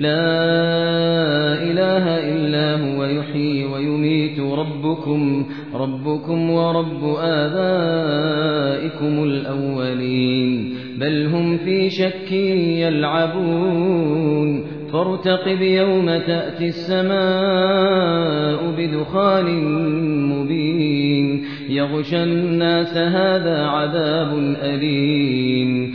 لا إله إلا هو يحيي ويميت. ربكم ربكم ورب آبائكم الأولين. بل هم في شك يلعبون. فارتقب يوم تأتي السماء بدخان مبين. يغشى الناس هذا عذاب أليم.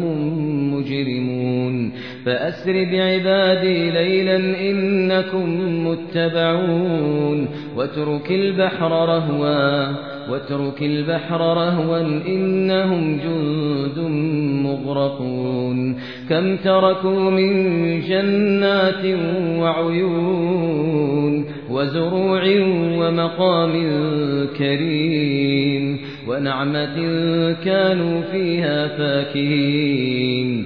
فأسر بعبادي ليلا إنكم متبعون. واترك البحر رهوا واترك البحر رهوا إنهم جند مغرقون. كم تركوا من جنات وعيون وزروع ومقام كريم ونعمة كانوا فيها فاكهين.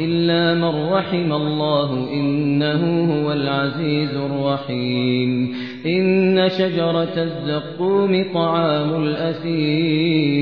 إلا من رحم الله إنه هو العزيز الرحيم إن شجرة الزقوم طعام الأثيم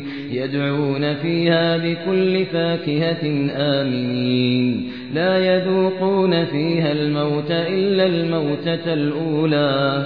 يدعون فيها بكل فاكهة آمنين. لا يذوقون فيها الموت إلا الموتة الأولى.